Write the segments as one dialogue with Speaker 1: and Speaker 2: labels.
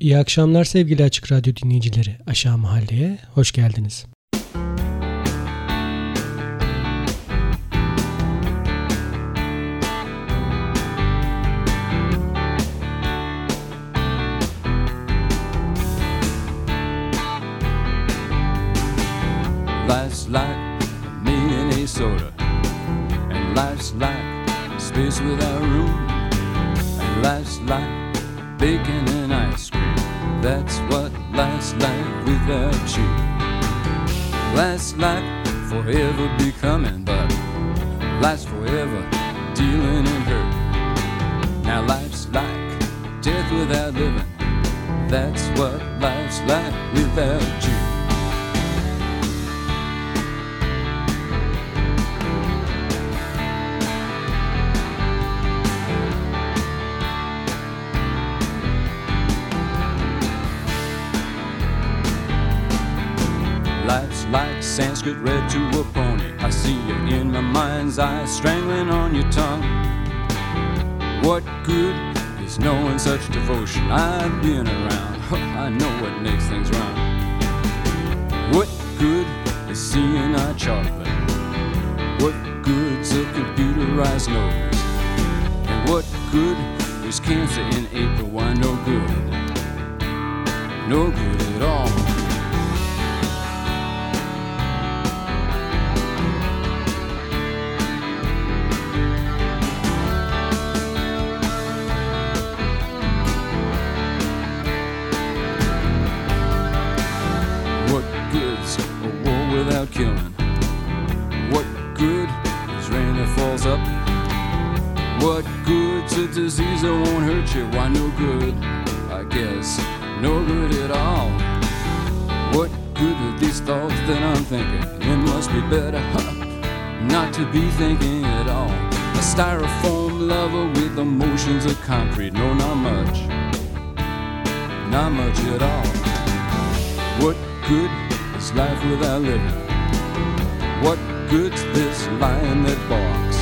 Speaker 1: İyi akşamlar sevgili Açık Radyo dinleyicileri. Aşağı Mahalle'ye hoş geldiniz.
Speaker 2: Life's like me and life's like space without room And life's like bacon That's what life's like without you. Life's like forever becoming, but life's forever dealing in hurt. Now life's like death without living. That's what life's like without you. Read to a pony. I see you in my mind's eye, strangling on your tongue. What good is knowing such devotion? I've been around, I know what makes things wrong. What good is seeing our chocolate? What good's a computerized nose? And what good is cancer in April? Why, no good. No good at all. Killing. What good is rain that falls up? What good's a disease that won't hurt you? Why, no good, I guess. No good at all. What good are these thoughts that I'm thinking? It must be better huh, not to be thinking at all. A styrofoam lover with emotions of concrete. No, not much. Not much at all. What good is life without living? What good's this lion that barks?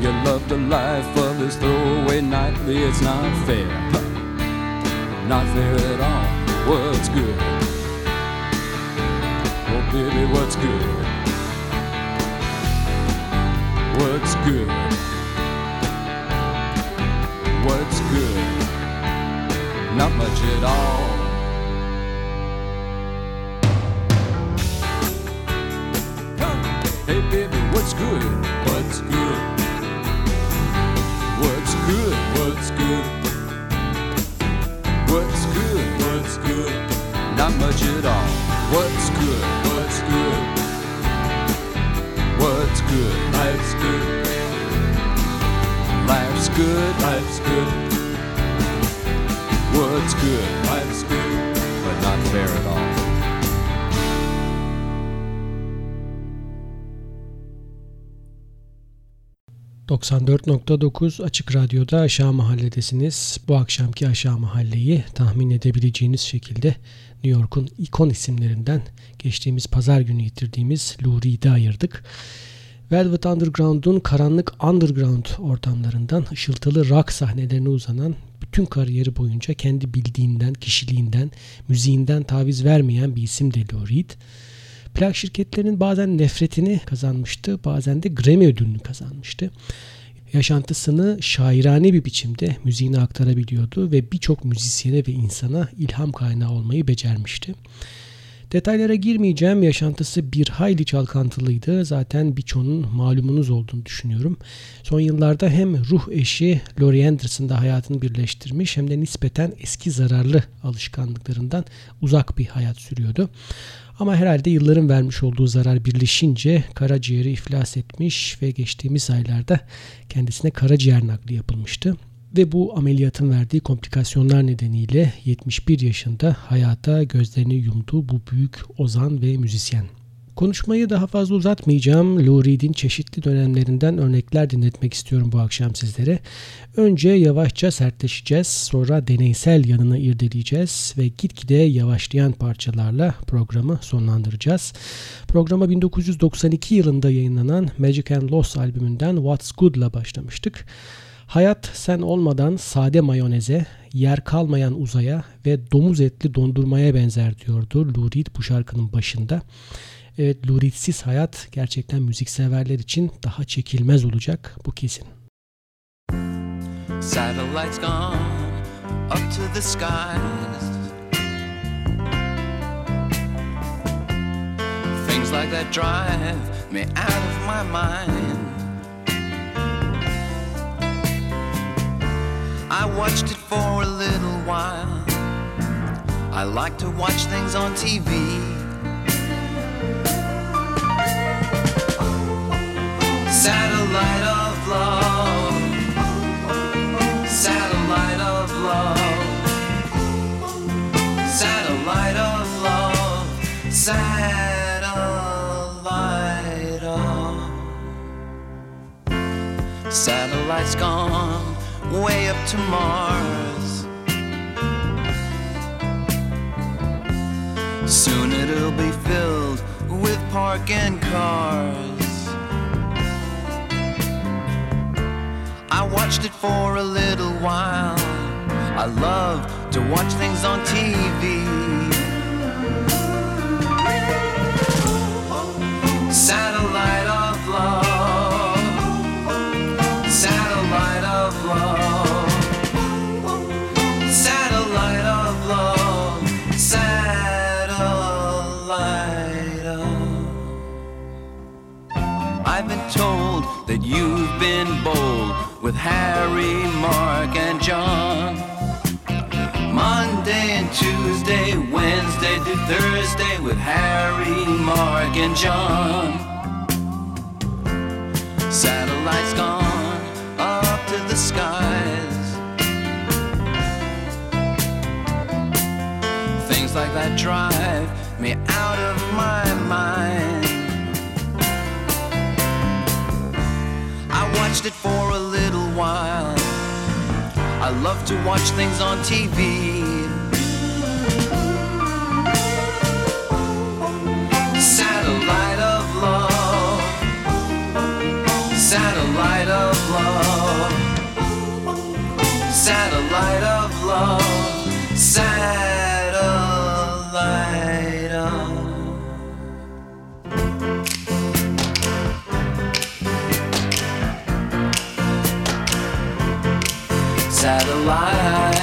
Speaker 2: You love the life of this throwaway nightly, it's not fair. Not fair at all. What's good? Oh, baby, what's good? What's good? What's good? Not much at all. Hey baby, what's good? What's good? What's good? What's good? What's good? What's good? Not much at all. What's good? What's good? What's good? Life's good. Life's good. Life's good. What's good? Life's good. But not fair at all.
Speaker 1: 94.9 Açık Radyo'da Aşağı Mahalledesiniz. Bu akşamki Aşağı Mahalleyi tahmin edebileceğiniz şekilde New York'un ikon isimlerinden geçtiğimiz pazar günü yitirdiğimiz Lou Reed'i ayırdık. Velvet Underground'un karanlık underground ortamlarından ışıltılı rock sahnelerine uzanan bütün kariyeri boyunca kendi bildiğinden, kişiliğinden, müziğinden taviz vermeyen bir isim de Lou Reed plak şirketlerinin bazen nefretini kazanmıştı, bazen de Grammy ödülünü kazanmıştı. Yaşantısını şairane bir biçimde müziğine aktarabiliyordu ve birçok müzisyene ve insana ilham kaynağı olmayı becermişti. Detaylara girmeyeceğim. Yaşantısı bir hayli çalkantılıydı. Zaten birçoğunun malumunuz olduğunu düşünüyorum. Son yıllarda hem ruh eşi Laurie Anderson'da hayatını birleştirmiş hem de nispeten eski zararlı alışkanlıklarından uzak bir hayat sürüyordu. Ama herhalde yılların vermiş olduğu zarar birleşince karaciğeri iflas etmiş ve geçtiğimiz aylarda kendisine karaciğer nakli yapılmıştı. Ve bu ameliyatın verdiği komplikasyonlar nedeniyle 71 yaşında hayata gözlerini yumdu bu büyük ozan ve müzisyen. Konuşmayı daha fazla uzatmayacağım. Lou Reed'in çeşitli dönemlerinden örnekler dinletmek istiyorum bu akşam sizlere. Önce yavaşça sertleşeceğiz, sonra deneysel yanını irdeleyeceğiz ve gitgide yavaşlayan parçalarla programı sonlandıracağız. Programa 1992 yılında yayınlanan Magic and Loss albümünden What's Good'la başlamıştık.
Speaker 2: Hayat sen olmadan sade mayoneze, yer kalmayan uzaya ve domuz etli dondurmaya benzer diyordu Lou Reed bu şarkının başında. Evet Lou Reed'siz hayat gerçekten müzikseverler için daha çekilmez olacak bu kesin. Satellites gone up to the skies Things like that drive me out of my mind I watched it for a little while. I like to watch things on TV. Satellite of love. Satellite of love. Satellite of love. Satellite of. Satellite's gone way up to Mars. Soon it'll be filled with parking cars. Watched it for a little while. I love to watch things on TV. Satellite of love. Satellite of love. Satellite of love. Satellite of. I've been told that you've been bold with Harry, Mark, and John. Monday and Tuesday, Wednesday to Thursday with Harry, Mark, and John. Satellites gone up to the skies. Things like that drive me out of my mind. Love to watch things on TV. Satellite of love. Satellite of love. Satellite satellite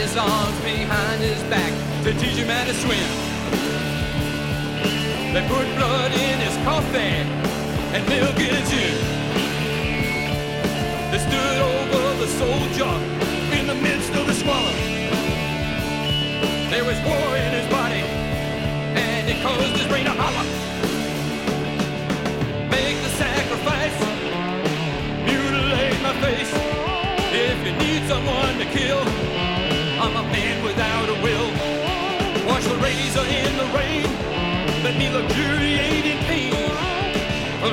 Speaker 3: his arms behind his back to teach him how to swim. They put blood in his coffee and milk in his gin. They stood over the soldier in the midst of the squalor. There was war in his body, and it caused his brain to holler. Make the sacrifice, mutilate my face. If you need someone to kill, razor in the rain, let me luxuriate in pain.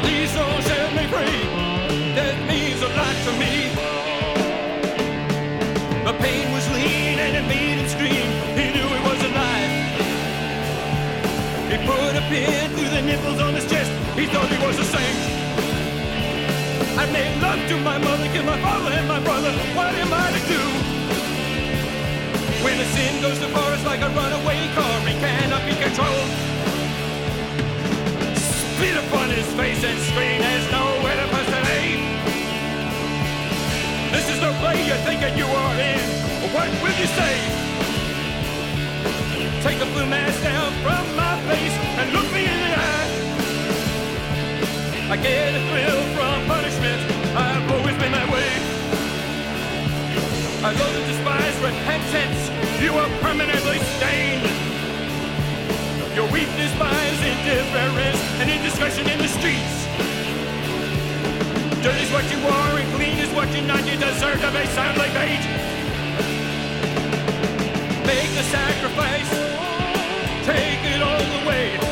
Speaker 3: Please don't set me free. That means a lot to me. The pain was lean and it made him scream. He knew he was alive. He put a pin through the nipples on his chest. He thought he was a saint. I made love to my mother, killed my father and my brother. What am I to do? When a sin goes far, it's like a runaway car. He cannot be controlled. Spit upon his face and scream, there's nowhere to today. This is the play you're thinking you are in. What will you say? Take the blue mask down from my face and look me in the eye. I get a thrill from punishment. I've always been that way. I love to despise repentance. You are permanently stained. Your weakness buys indifference and indiscretion in the streets. Dirt is what you are and clean is what you're not. You deserve to be soundly bait. Make the sacrifice. Take it all the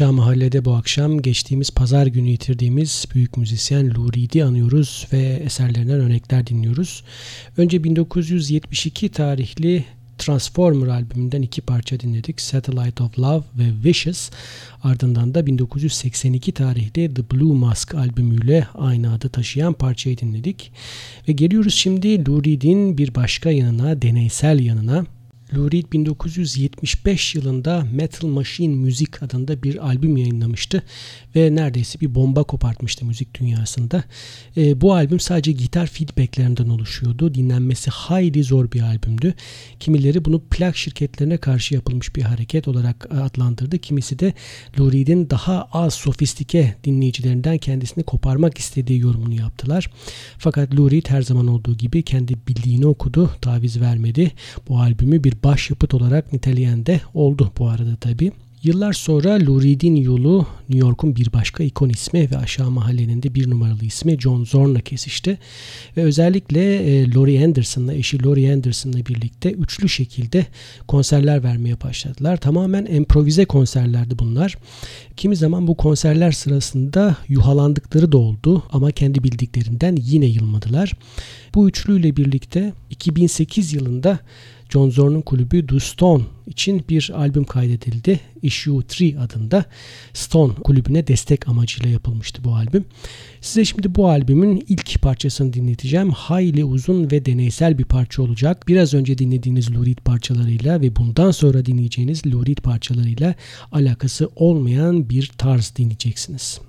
Speaker 1: Aşağı Mahalle'de bu akşam geçtiğimiz pazar günü yitirdiğimiz büyük müzisyen Lou Reed'i anıyoruz ve eserlerinden örnekler dinliyoruz. Önce 1972 tarihli Transformer albümünden iki parça dinledik. Satellite of Love ve Vicious. Ardından da 1982 tarihli The Blue Mask albümüyle aynı adı taşıyan parçayı dinledik. Ve geliyoruz şimdi Lou Reed'in bir başka yanına, deneysel yanına. Lou Reed 1975 yılında Metal Machine Müzik adında bir albüm yayınlamıştı ve neredeyse bir bomba kopartmıştı müzik dünyasında. E, bu albüm sadece gitar feedbacklerinden oluşuyordu. Dinlenmesi hayli zor bir albümdü. Kimileri bunu plak şirketlerine karşı yapılmış bir hareket olarak adlandırdı. Kimisi de Lou Reed'in daha az sofistike dinleyicilerinden kendisini koparmak istediği yorumunu yaptılar. Fakat Lou Reed her zaman olduğu gibi kendi bildiğini okudu, taviz vermedi. Bu albümü bir başyapıt olarak niteleyen de oldu bu arada tabi. Yıllar sonra Lou yolu New York'un bir başka ikon ismi ve aşağı mahallenin de bir numaralı ismi John Zorn'la kesişti. Ve özellikle e, Laurie Anderson'la, eşi Laurie Anderson'la birlikte üçlü şekilde konserler vermeye başladılar. Tamamen improvize konserlerdi bunlar. Kimi zaman bu konserler sırasında yuhalandıkları da oldu ama kendi bildiklerinden yine yılmadılar. Bu üçlüyle birlikte 2008 yılında John Zorn'un kulübü The Stone için bir albüm kaydedildi. Issue 3 adında Stone kulübüne destek amacıyla yapılmıştı bu albüm. Size şimdi bu albümün ilk parçasını dinleteceğim. Hayli uzun ve deneysel bir parça olacak. Biraz önce dinlediğiniz Lurid parçalarıyla ve bundan sonra dinleyeceğiniz Lurid parçalarıyla alakası olmayan bir tarz dinleyeceksiniz.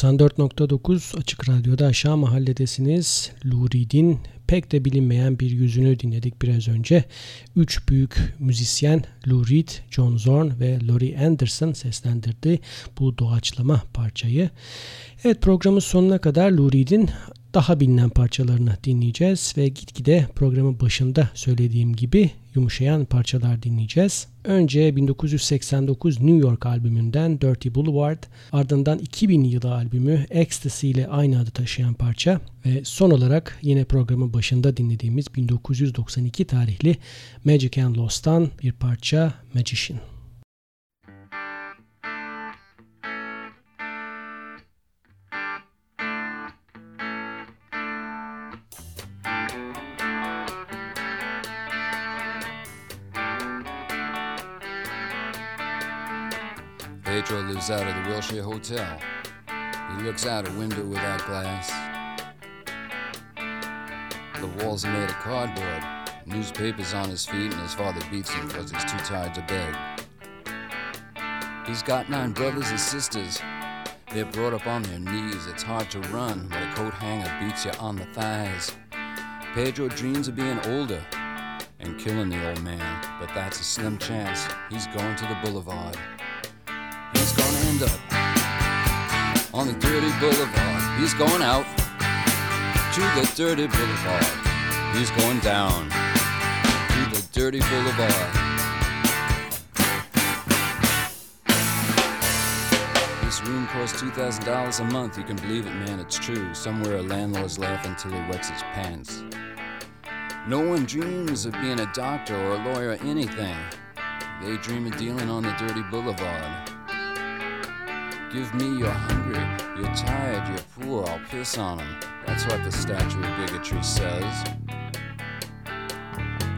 Speaker 1: 94.9 Açık Radyo'da aşağı mahalledesiniz. Lou Reed'in pek de bilinmeyen bir yüzünü dinledik biraz önce. Üç büyük müzisyen Lou Reed, John Zorn ve Laurie Anderson seslendirdi bu doğaçlama parçayı. Evet programın sonuna kadar Lou Reed'in daha bilinen parçalarını dinleyeceğiz ve gitgide programın başında söylediğim gibi yumuşayan parçalar dinleyeceğiz. Önce 1989 New York albümünden Dirty Boulevard, ardından 2000 yılı albümü Ecstasy ile aynı adı taşıyan parça ve son olarak yine programın başında dinlediğimiz 1992 tarihli Magic and Lost'tan bir parça Magician.
Speaker 2: Pedro lives out of the Wilshire Hotel. He looks out a window without glass. The walls are made of cardboard. Newspapers on his feet, and his father beats him because he's too tired to beg. He's got nine brothers and sisters. They're brought up on their knees. It's hard to run when a coat hanger beats you on the thighs. Pedro dreams of being older and killing the old man, but that's a slim chance. He's going to the boulevard. Gonna end up on the dirty boulevard. He's going out to the dirty boulevard. He's going down to the dirty boulevard. This room costs $2,000 a month. You can believe it, man, it's true. Somewhere a landlord's laughing till he wets his pants. No one dreams of being a doctor or a lawyer or anything. They dream of dealing on the dirty boulevard. Give me you're hungry, you're tired, you're poor, I'll piss on them. That's what the statue of bigotry says.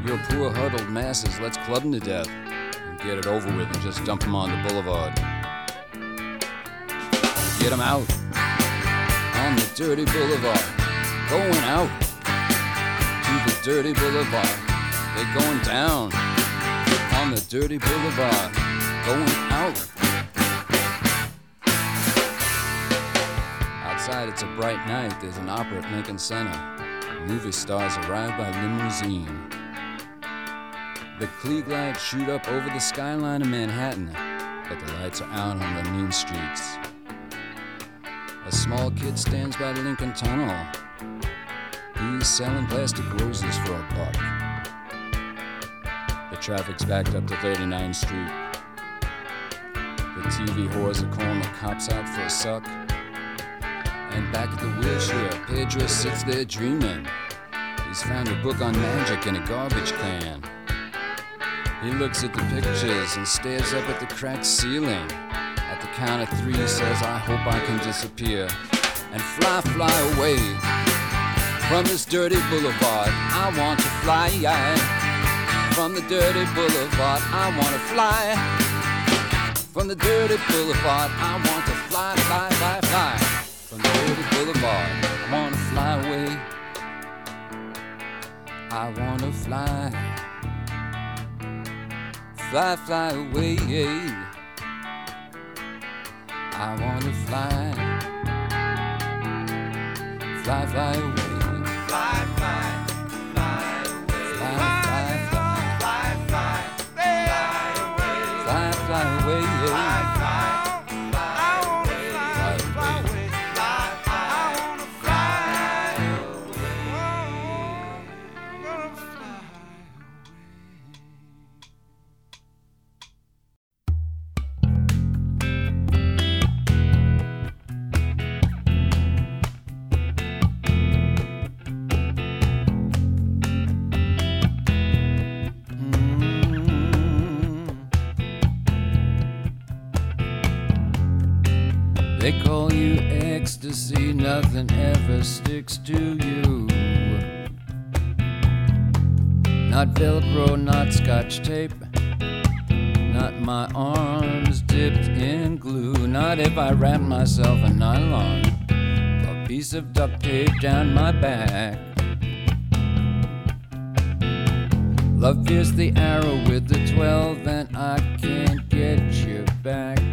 Speaker 2: You're poor huddled masses, let's club them to death and get it over with and just dump them on the boulevard. Get them out on the dirty boulevard, going out to the dirty boulevard. They're going down on the dirty boulevard, going Outside, it's a bright night. There's an opera at Lincoln Center. Movie stars arrive by limousine. The Klieg lights shoot up over the skyline of Manhattan, but the lights are out on the mean streets. A small kid stands by the Lincoln Tunnel. He's selling plastic roses for a buck. The traffic's backed up to 39th Street. The TV whores are calling the cops out for a suck. And back at the Wilshire, Pedro sits there dreaming. He's found a book on magic in a garbage can. He looks at the pictures and stares up at the cracked ceiling. At the count of three, he says, I hope I can disappear and fly, fly away from this dirty boulevard. I want to fly from the dirty boulevard. I want to fly from the dirty boulevard. I want to fly, fly, fly, fly boulevard. I want to fly away. I want to fly. Fly, fly away. I want to fly. Fly, fly away.
Speaker 4: Fly, fly, fly away.
Speaker 2: Fly, fly. Ecstasy, nothing ever sticks to you. Not Velcro, not scotch tape, not my arms dipped in glue. Not if I wrap myself in nylon, a piece of duct tape down my back. Love pierced the arrow with the 12, and I can't get you back.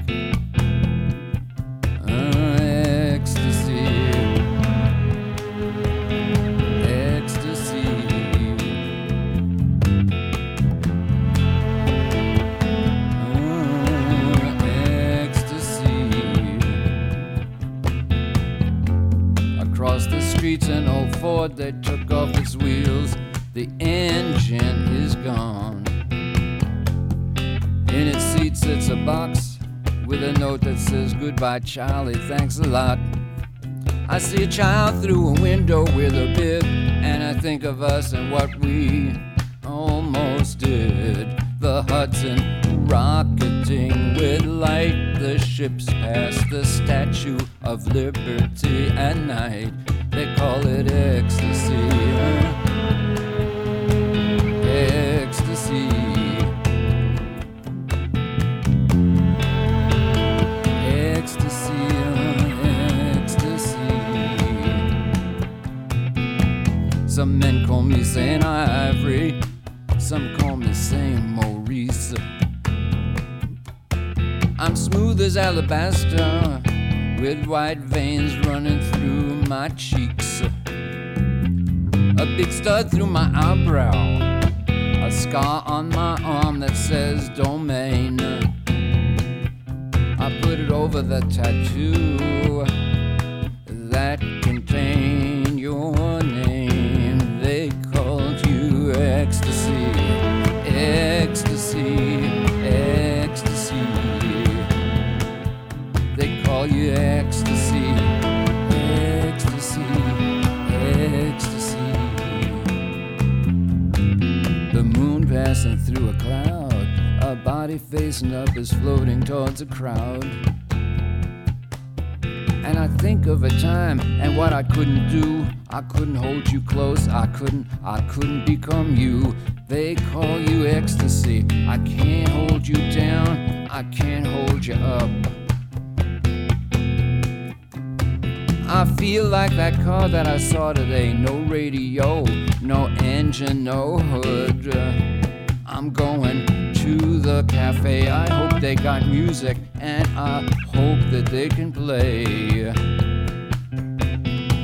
Speaker 2: Charlie, thanks a lot. I see a child through a window with a bib, and I think of us and what we almost did. The Hudson rocketing with light, the ships pass the Statue of Liberty at night. They call it. Ecstasy. Smooth as alabaster, with white veins running through my cheeks. A big stud through my eyebrow, a scar on my arm that says domain. I put it over the tattoo that contained your name. They call you ecstasy, ecstasy, ecstasy. The moon passing through a cloud, a body facing up is floating towards a crowd. And I think of a time and what I couldn't do. I couldn't hold you close. I couldn't, I couldn't become you. They call you ecstasy. I can't hold you down. I can't hold you up. I feel like that car that I saw today. No radio, no engine, no hood. Uh, I'm going to the cafe. I hope they got music and I hope that they can play.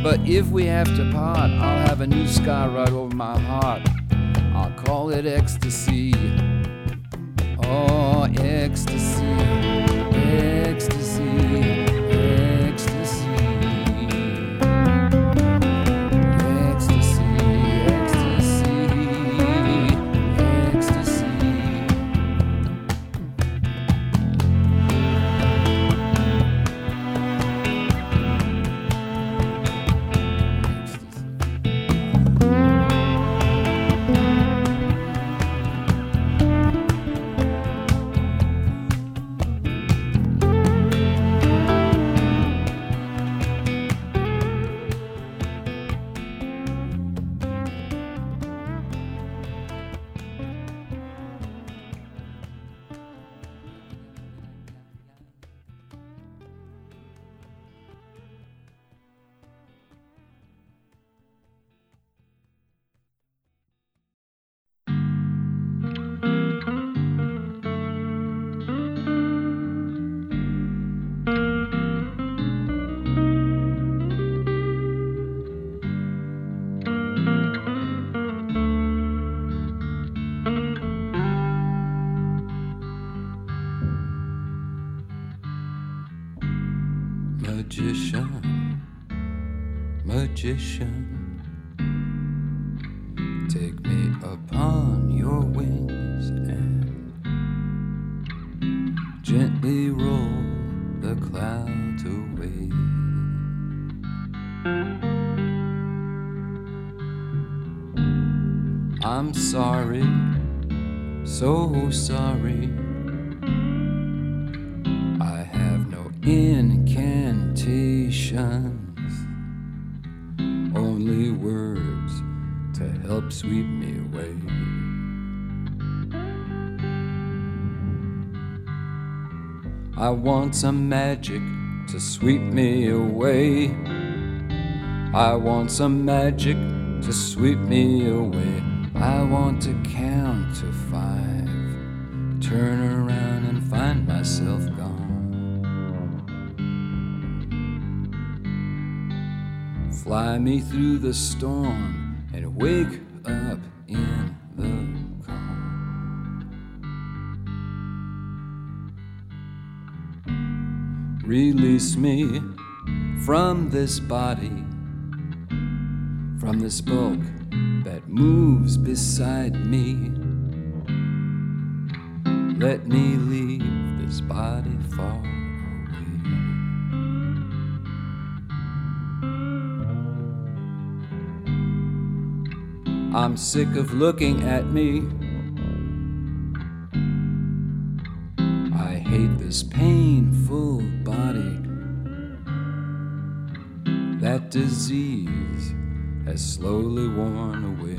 Speaker 2: But if we have to part, I'll have a new scar right over my heart. I'll call it ecstasy. Oh, ecstasy, magician, take me upon your wings and gently roll the clouds away. I'm sorry, so sorry. Some magic to sweep me away. I want some magic to sweep me away. I want to count to five, turn around and find myself gone. Fly me through the storm and wake Release me from this body. from this bulk that moves beside me. Let me leave this body far away. I'm sick of looking at me. This painful body. That disease has slowly worn away.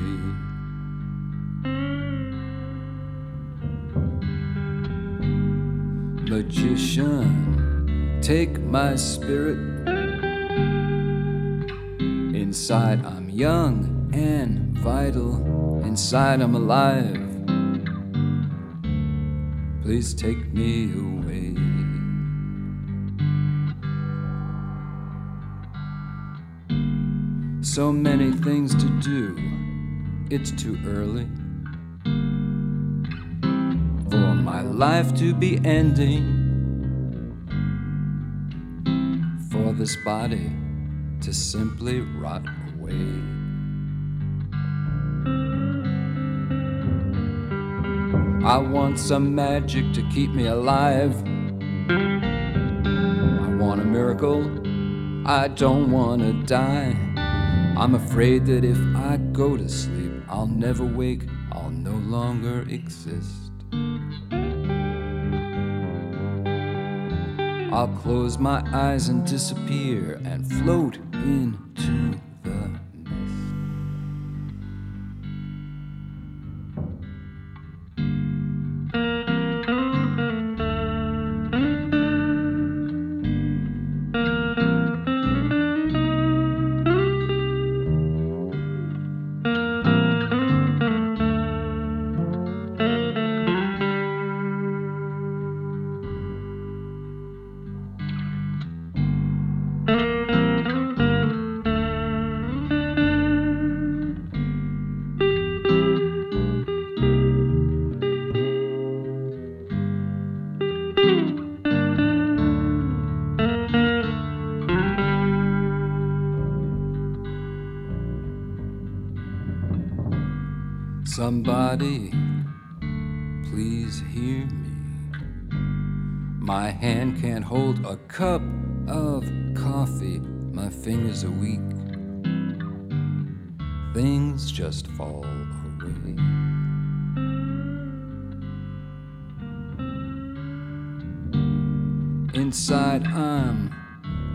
Speaker 2: Magician, take my spirit. Inside, I'm young and vital. Inside, I'm alive. Please take me away. So many things to do, it's too early for my life to be ending, for this body to simply rot away. I want some magic to keep me alive. I want a miracle. I don't want to die. I'm afraid that if I go to sleep, I'll never wake, I'll no longer exist. I'll close my eyes and disappear and float into Somebody, please hear me. My hand can't hold a cup of coffee, my fingers are weak. Things just fall away. Inside, I'm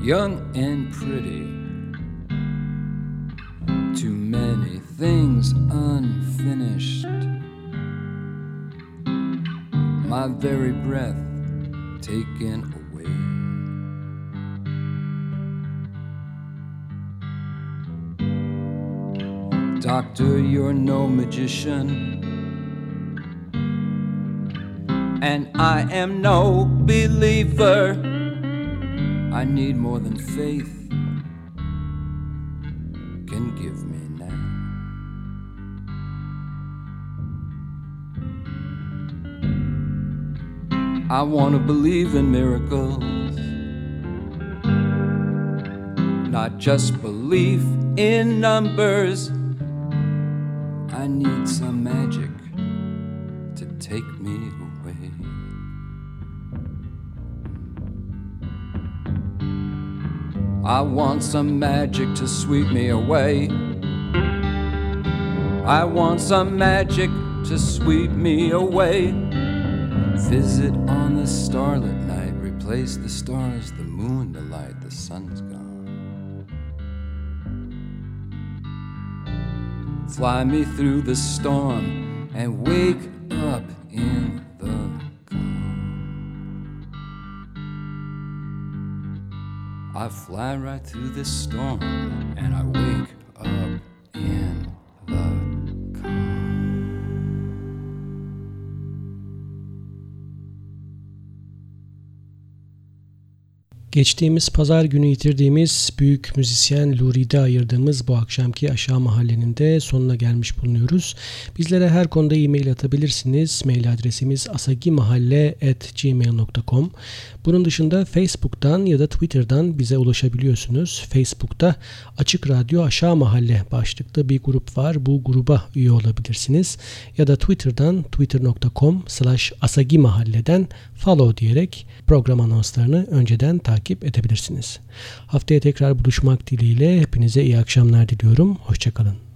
Speaker 2: young and pretty. Too many things unfinished. My very breath taken away. Doctor, you're no magician. And I am no believer. I need more than faith can give me now. I want to believe in miracles, not just belief in numbers. I need some magic to take me away. I want some magic to sweep me away. I want some magic to sweep me away. Visit on the starlit night, replace the stars, the moon, the light, the sun's gone. Fly me through the storm and wake up in the calm. I fly right through this storm and I wake
Speaker 1: Geçtiğimiz pazar günü yitirdiğimiz büyük müzisyen Luri'de ayırdığımız bu akşamki aşağı mahallenin de sonuna gelmiş bulunuyoruz. Bizlere her konuda e-mail atabilirsiniz. Mail adresimiz asagimahalle.gmail.com Bunun dışında Facebook'tan ya da Twitter'dan bize ulaşabiliyorsunuz. Facebook'ta Açık Radyo Aşağı Mahalle başlıklı bir grup var. Bu gruba üye olabilirsiniz. Ya da Twitter'dan twitter.com slash asagimahalleden follow diyerek program anonslarını önceden takip edebilirsiniz. Haftaya tekrar buluşmak dileğiyle hepinize iyi akşamlar diliyorum. Hoşçakalın.